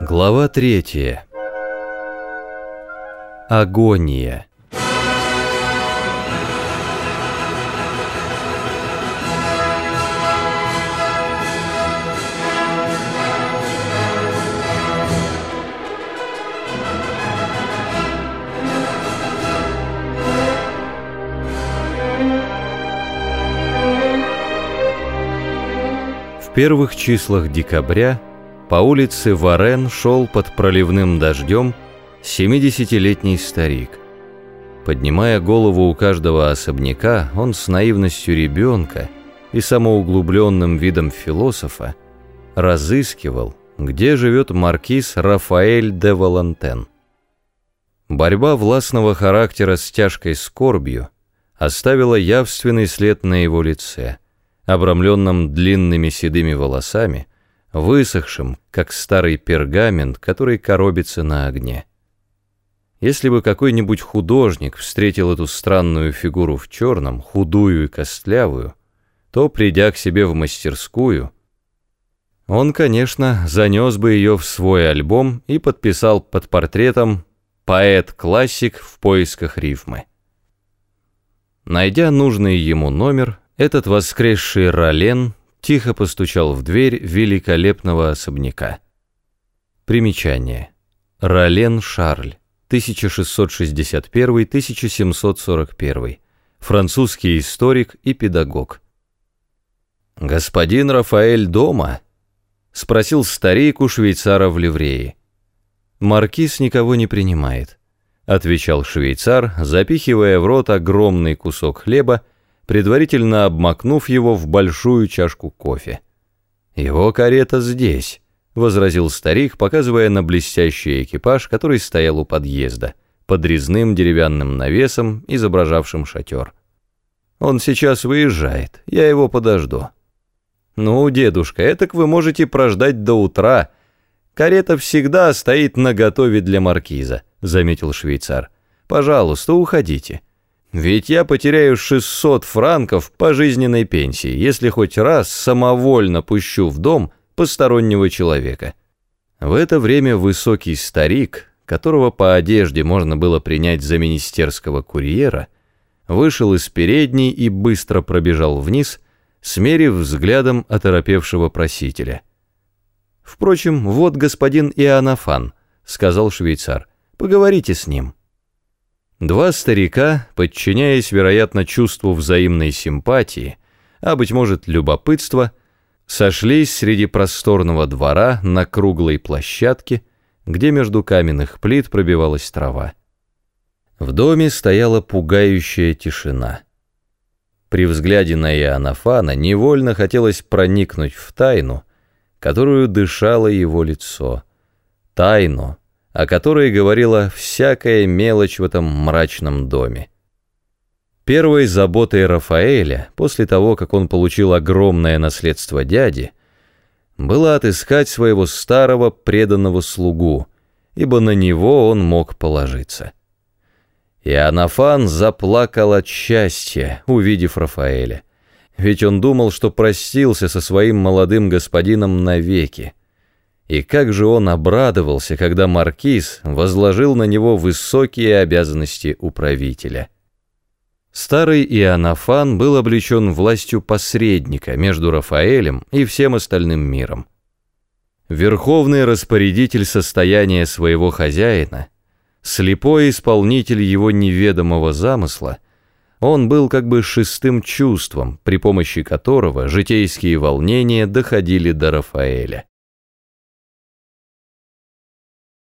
Глава третья. Агония. В первых числах декабря по улице Варен шел под проливным дождем 70-летний старик. Поднимая голову у каждого особняка, он с наивностью ребенка и самоуглубленным видом философа разыскивал, где живет маркиз Рафаэль де Валантен. Борьба властного характера с тяжкой скорбью оставила явственный след на его лице, обрамленном длинными седыми волосами, высохшим, как старый пергамент, который коробится на огне. Если бы какой-нибудь художник встретил эту странную фигуру в черном, худую и костлявую, то, придя к себе в мастерскую, он, конечно, занес бы ее в свой альбом и подписал под портретом «Поэт-классик в поисках рифмы». Найдя нужный ему номер, этот воскресший Ролен тихо постучал в дверь великолепного особняка. Примечание. Ролен Шарль, 1661-1741, французский историк и педагог. «Господин Рафаэль дома?» — спросил старик у швейцара в ливрее. «Маркиз никого не принимает», — отвечал швейцар, запихивая в рот огромный кусок хлеба, предварительно обмакнув его в большую чашку кофе. «Его карета здесь», — возразил старик, показывая на блестящий экипаж, который стоял у подъезда, под резным деревянным навесом, изображавшим шатер. «Он сейчас выезжает, я его подожду». «Ну, дедушка, этак вы можете прождать до утра. Карета всегда стоит наготове для маркиза», — заметил швейцар. «Пожалуйста, уходите». Ведь я потеряю 600 франков пожизненной пенсии, если хоть раз самовольно пущу в дом постороннего человека. В это время высокий старик, которого по одежде можно было принять за министерского курьера, вышел из передней и быстро пробежал вниз, смерив взглядом оторопевшего просителя. «Впрочем, вот господин Иоаннафан», — сказал швейцар, — «поговорите с ним». Два старика, подчиняясь, вероятно, чувству взаимной симпатии, а, быть может, любопытства, сошлись среди просторного двора на круглой площадке, где между каменных плит пробивалась трава. В доме стояла пугающая тишина. При взгляде на Иоаннафана невольно хотелось проникнуть в тайну, которую дышало его лицо. Тайну, о которой говорила всякая мелочь в этом мрачном доме. Первой заботой Рафаэля, после того, как он получил огромное наследство дяди, было отыскать своего старого преданного слугу, ибо на него он мог положиться. И Анафан заплакал от счастья, увидев Рафаэля, ведь он думал, что простился со своим молодым господином навеки. И как же он обрадовался, когда маркиз возложил на него высокие обязанности управителя. Старый Иоаннафан был облечен властью посредника между Рафаэлем и всем остальным миром. Верховный распорядитель состояния своего хозяина, слепой исполнитель его неведомого замысла, он был как бы шестым чувством, при помощи которого житейские волнения доходили до Рафаэля.